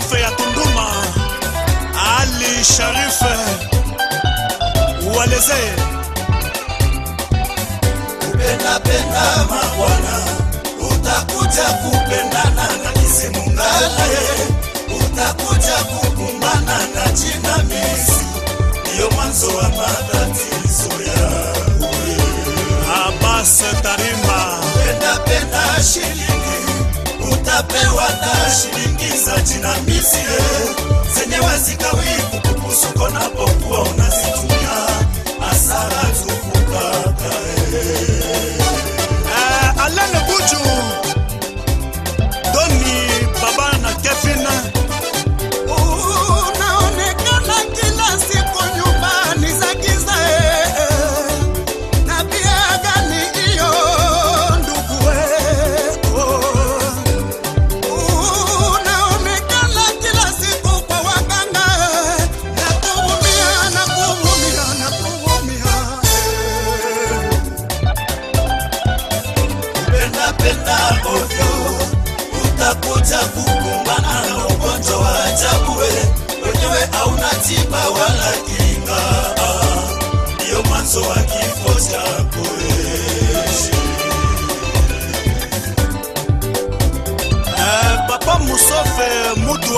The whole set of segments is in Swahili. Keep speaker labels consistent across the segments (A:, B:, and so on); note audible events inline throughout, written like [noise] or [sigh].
A: Mustafa ya Tunduma, Ali Sharife, Waleze,
B: kupendapenda mabwana utakuja kupendana na kisimungale utakuja kukumbana na jinamizi, ndiyo mwanzo wa matatizo yawe
A: Abbas penda
B: pendapenda shilingi utapewa na shilingi za jinamisi eh, zenye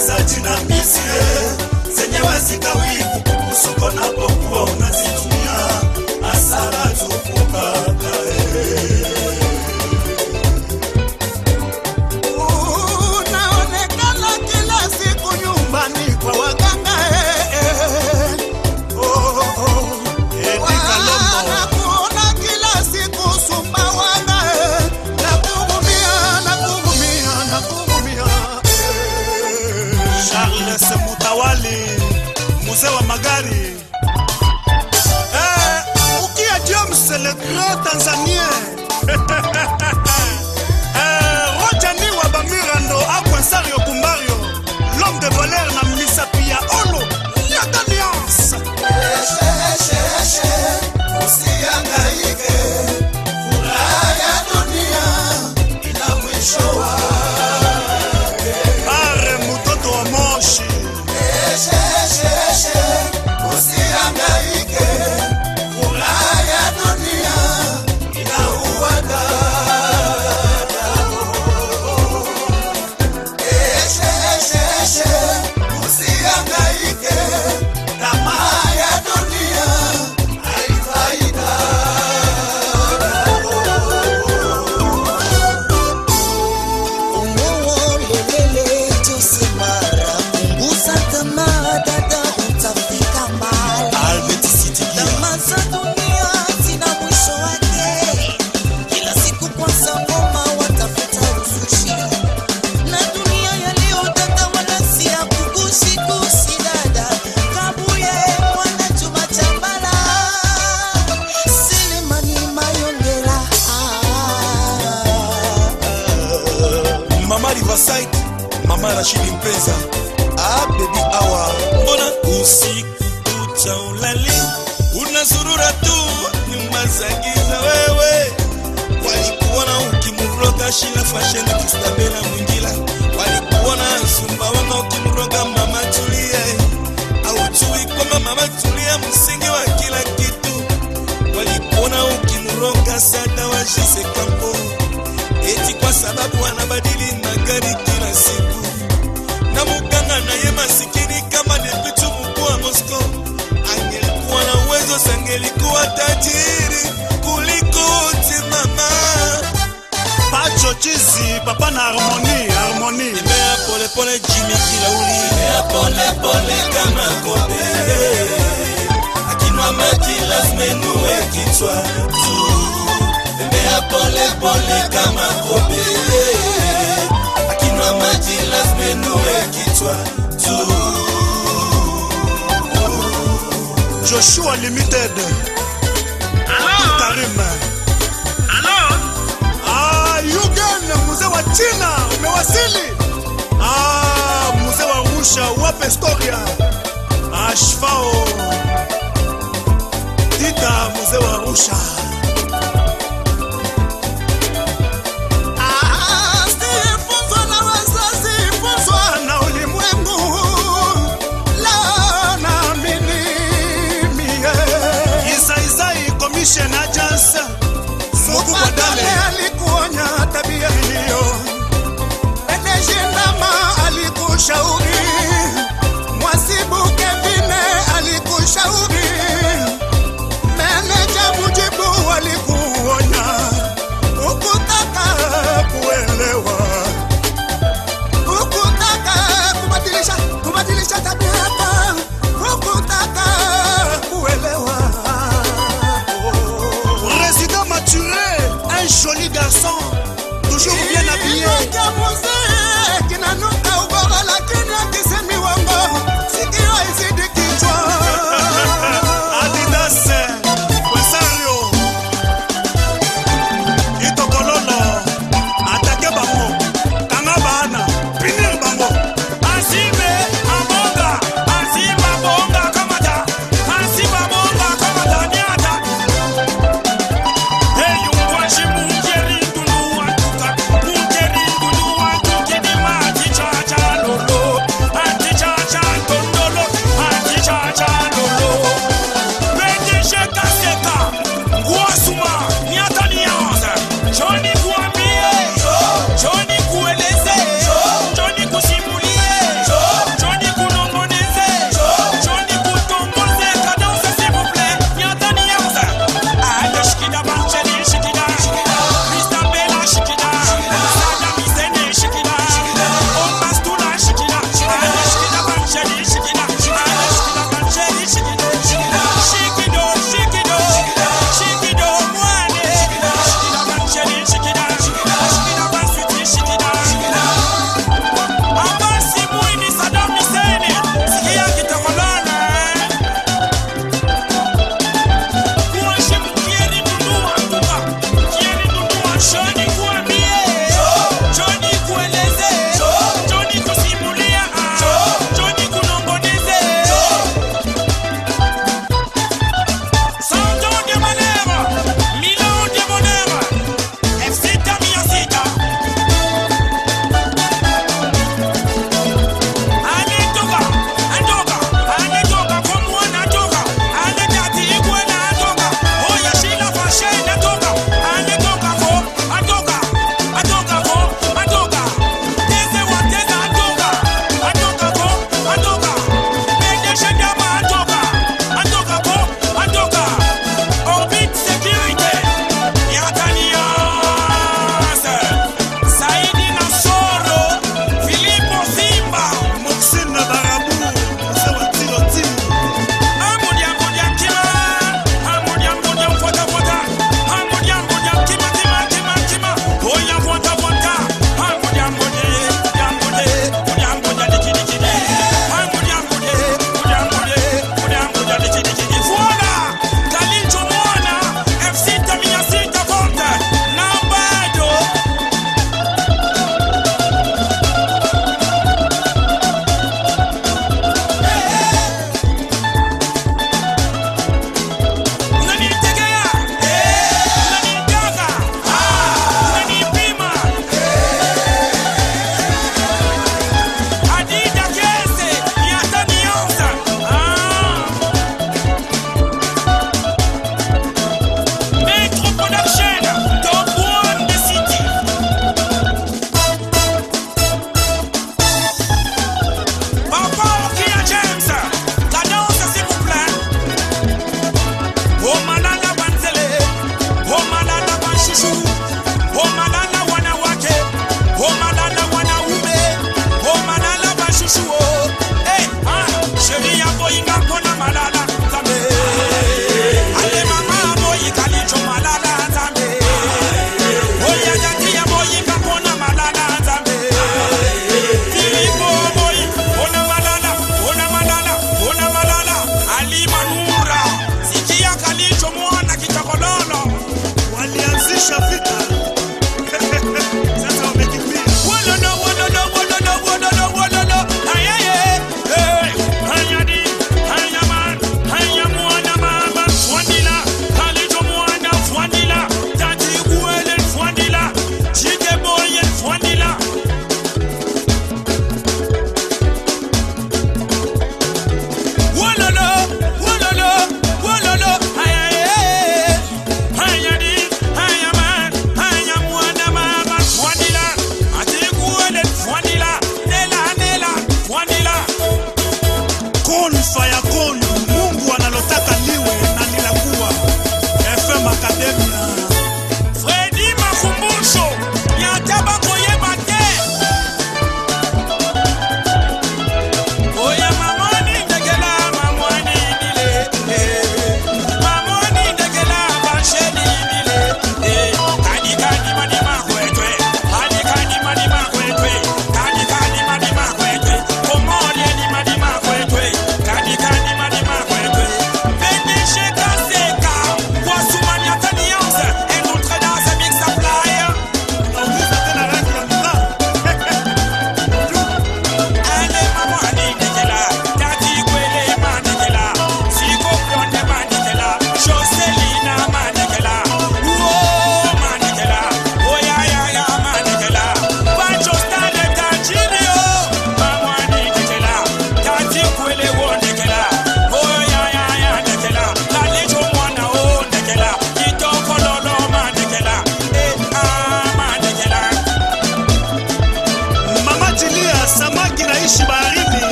B: shilingi na misie eh, zenye wazikawi kukupusuko napokuwa unazitumia asara tukukaka
A: le grand Tanzanien. [laughs] eh, Rojani wa Bamirando Akwansario Kumbario, l'homme de voleur na
C: mama pesa ah, bebi awa. Mbona usiku kucha ulali? Unazurura tu nyumba za giza wewe walikuona ukimroga shila fasheni kistabela mwingila. Walikuona sumbawanga ukimroga mama tulia aujui kwamba mama tulia msingi wa kila kitu. Walikuona ukimroga sada wa jise kampo. Eti kwa sababu anabadili magari kila siku muganga naye masikini kama depitu mkuu wa Moscow. Angelikuwa na uwezo sangelikuwa tajiri kuliko wote mama
A: Pacho Chizi, papa na Harmonie, Harmonie.
C: pole pole kilauli. Mbea pole pole kama kobe. Akinwa maji lazima inue kichwa. Tu pole polepole kama kobe toi tout.
B: Joshua Limited. Allô? Karim. Allô? Ah, Yugen, mzee wa China, umewasili. Ah, mzee wa Rusha, wape Storia. Ashfao. Tita, mzee wa Rusha.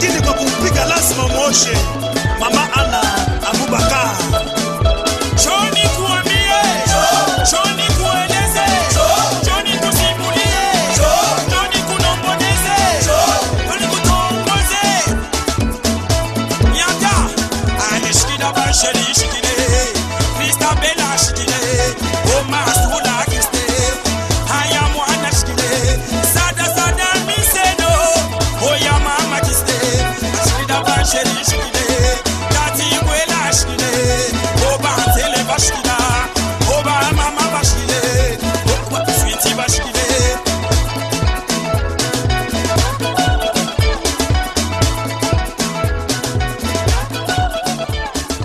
D: Lakini kwa kumpiga lazima mwoshe mama ana abubakar